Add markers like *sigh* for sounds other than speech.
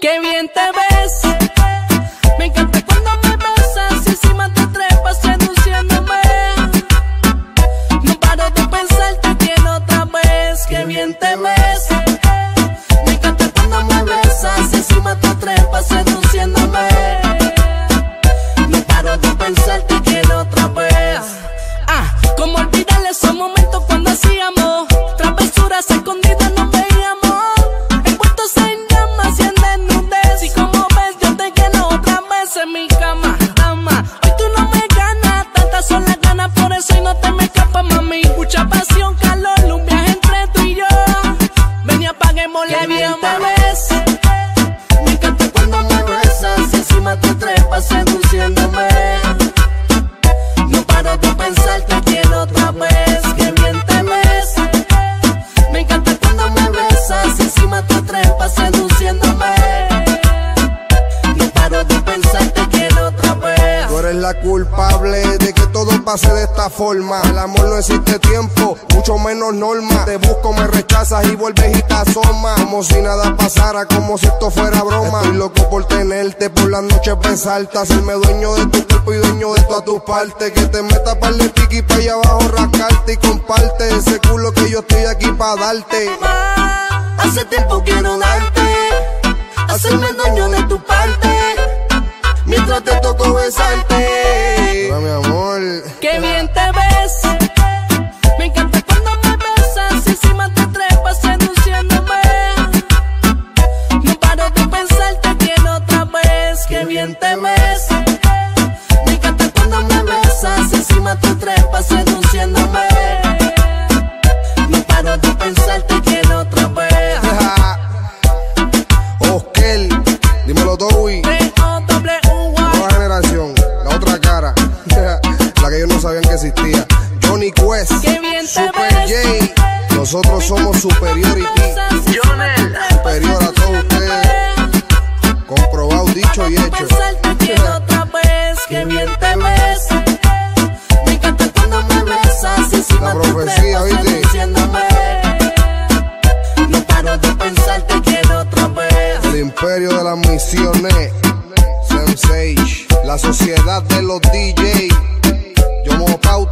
Qué bien te ves. Me encanta cuando me besas y encima te trepas seduciéndome. No paro de pensar, te quiero otra vez. Qué bien te ves. que culpable de que todo pase de esta forma. El amor no existe tiempo, mucho menos norma. Te busco, me rechazas y vuelves y te asomas. Como si nada pasara, como si esto fuera broma. Estoy loco por tenerte, por las noches pensarte. Hacerme dueño de tu cuerpo y dueño de todas tus partes. Que te metas para el pique y para allá abajo rascarte. Y comparte ese culo que yo estoy aquí para darte. Hace tiempo quiero darte, hacerme dueño de tu parte. Mientras te toco besarte. Te ves. Me encanta cuando me besas encima te trepas seduciéndome. No paro de pensar, te quiero otra vez. *laughs* Oskel, dímelo Toby. Nueva generación, la otra cara. *laughs* la que ellos no sabían que existía. Johnny Quest, Qué bien te Super. J. Nosotros somos Superiority. Superior a todos ustedes. Comprobado, dicho y hecho. Pensarte quiero otra vez, que bien te ves. Me encanta cuando me besas y encima La profecía, ¿viste? seduciéndome. No paro de pensarte quiero otra vez. El imperio de las misiones. La sociedad de los DJ. Yo me pauta.